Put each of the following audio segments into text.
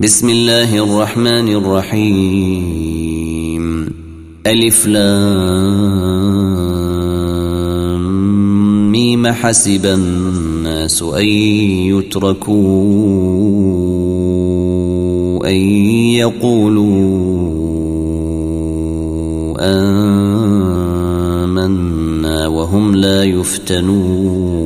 بسم الله الرحمن الرحيم. ألف لام ميم حسب الناس أن يتركوا أن يقولوا آمنا وهم لا يفتنون.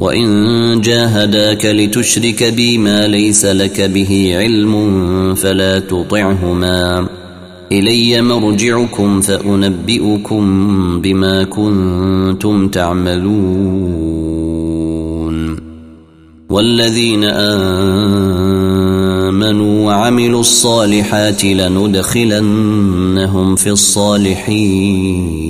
وإن جاهداك لتشرك بي ما ليس لك به علم فلا تطعهما إلي مرجعكم فأنبئكم بما كنتم تعملون والذين آمنوا وعملوا الصالحات لندخلنهم في الصالحين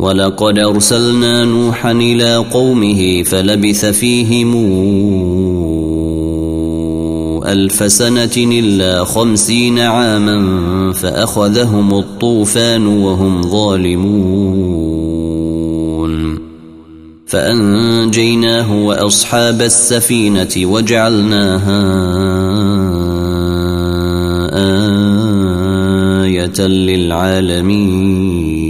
ولقد أرسلنا نوحا إلى قومه فلبث فيهم ألف سنة إلا خمسين عاما فأخذهم الطوفان وهم ظالمون. فأنجيناه وأصحاب السفينة وجعلناها آية للعالمين.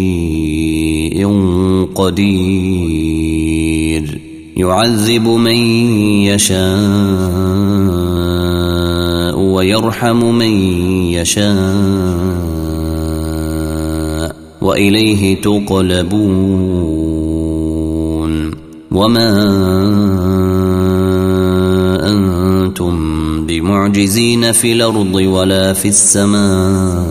قدير. يعذب من يشاء ويرحم من يشاء وإليه تقلبون. وما أنتم بمعجزين في الأرض ولا في السماء.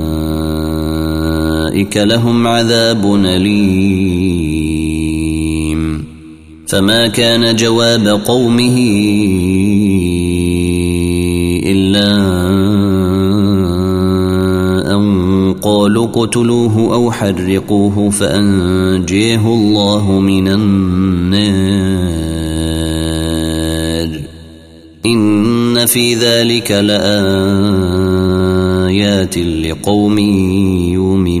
لهم عذاب أليم فما كان جواب قومه إلا أن قالوا اقتلوه أو حرقوه فأنجيه الله من النار إن في ذلك لآيات لقوم يؤمنون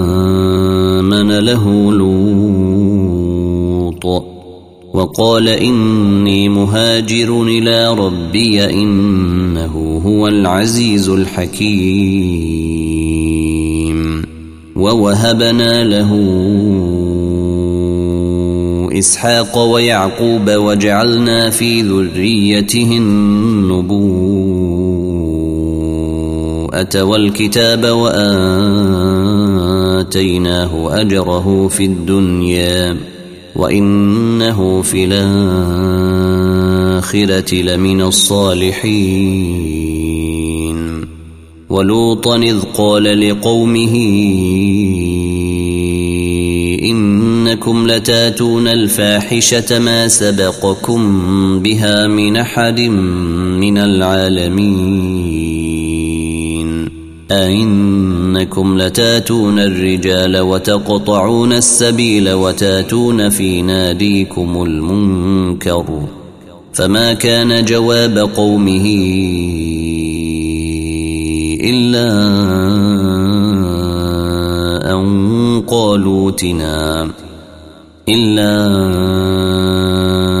فآمن له لوط. وقال إني مهاجر إلى ربي إنه هو العزيز الحكيم. ووهبنا له إسحاق ويعقوب وجعلنا في ذريته النبوءة والكتاب وآتيناه أجره في الدنيا وإنه في الآخرة لمن الصالحين. ولوطا إذ قال لقومه إنكم لتاتون الفاحشة ما سبقكم بها من أحد من العالمين. أئنكم لتاتون الرجال وتقطعون السبيل وتاتون في ناديكم المنكر فما كان جواب قومه إلا أن قالوا تنا إلا أن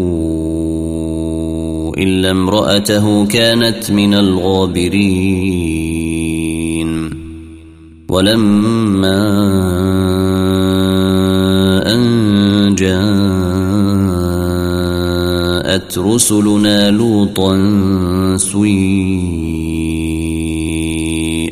إلا امرأته كانت من الغابرين. ولما أن جاءت رسلنا لوطا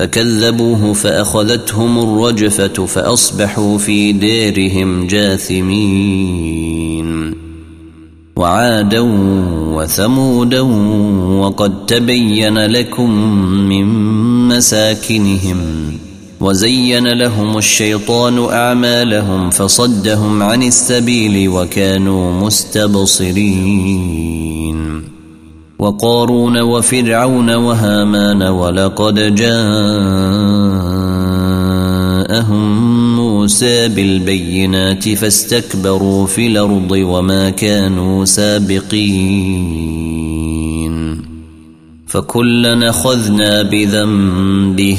فكذبوه فاخذتهم الرجفه فاصبحوا في ديرهم جاثمين وعادا وثمودا وقد تبين لكم من مساكنهم وزين لهم الشيطان اعمالهم فصدهم عن السبيل وكانوا مستبصرين وقارون وفرعون وهامان ولقد جاءهم موسى بالبينات فاستكبروا في الأرض وما كانوا سابقين فكلا أخذنا بذنبه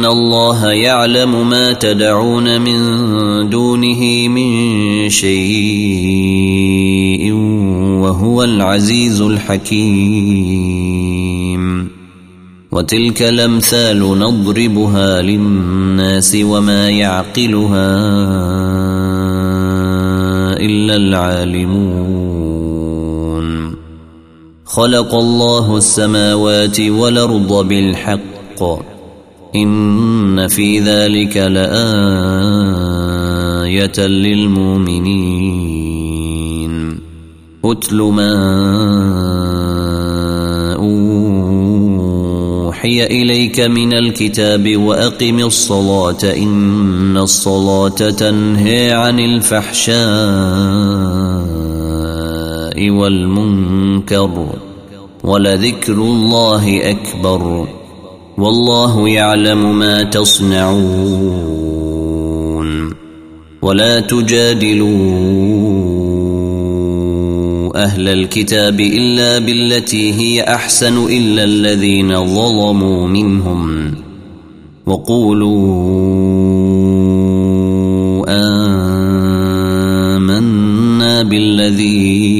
ان الله يعلم ما تدعون من دونه من شيء وهو العزيز الحكيم وتلك الامثال نضربها للناس وما يعقلها الا العالمون خلق الله السماوات والارض بالحق إن في ذلك لآية للمؤمنين. أتل ما أوحي إليك من الكتاب وأقم الصلاة. إن الصلاة تنهي عن الفحشاء والمنكر ولذكر الله أكبر. والله يعلم ما تصنعون ولا تجادلوا أهل الكتاب إلا بالتي هي أحسن إلا الذين ظلموا منهم وقولوا آمنا بالذي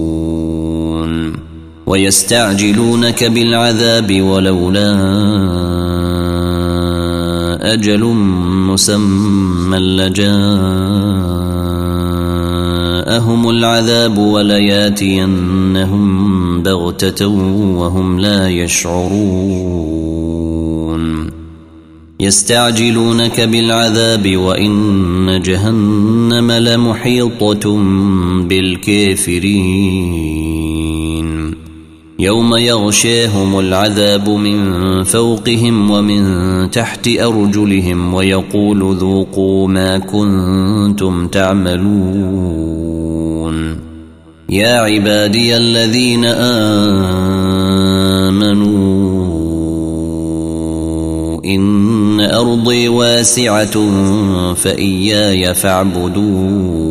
ويستعجلونك بالعذاب ولولا أجل مسمى لجاءهم العذاب ولياتينهم بغتة وهم لا يشعرون. يستعجلونك بالعذاب وإن جهنم لمحيطة بالكافرين. يوم يغشاهم العذاب من فوقهم ومن تحت أرجلهم ويقول ذوقوا ما كنتم تعملون. يا عبادي الذين آمنوا إن أرضي واسعة فإياي فاعبدون.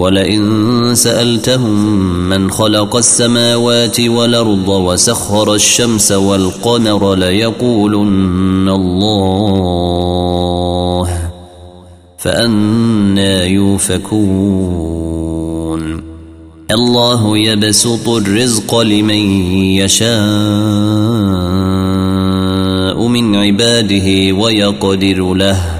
ولئن سألتهم من خلق السماوات والأرض وسخر الشمس والقمر ليقولن الله فأنا يوفكون. الله يبسط الرزق لمن يشاء من عباده ويقدر له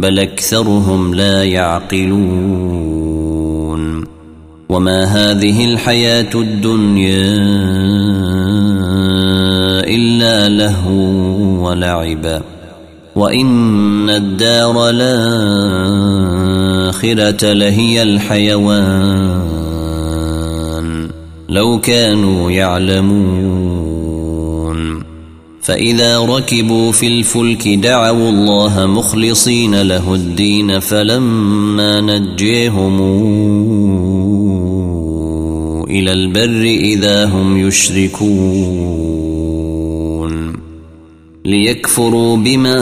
بل أكثرهم لا يعقلون. وما هذه الحياة الدنيا إلا لهو ولعب. وإن الدار لا الآخرة لهي الحيوان. لو كانوا يعلمون. فإذا ركبوا في الفلك دعوا الله مخلصين له الدين فلما نجيهم إلى البر إذا هم يشركون ليكفروا بما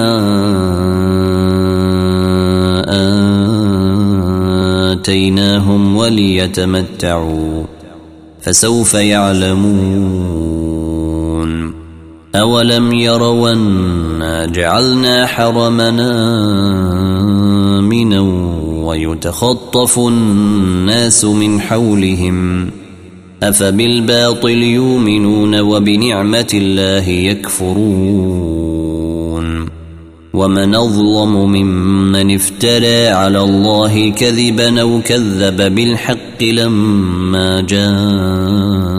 آتيناهم وليتمتعوا فسوف يعلمون أولم يروا أنا جعلنا حرمنا آمنا ويتخطف الناس من حولهم أفبالباطل يؤمنون وبنعمة الله يكفرون ومن أظلم ممن افترى على الله كذبا أو كذب بالحق لما جاءه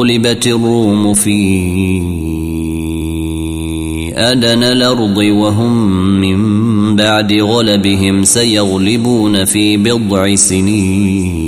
غلبت الروم في أدنى الأرض وهم من بعد غلبهم سيغلبون في بضع سنين.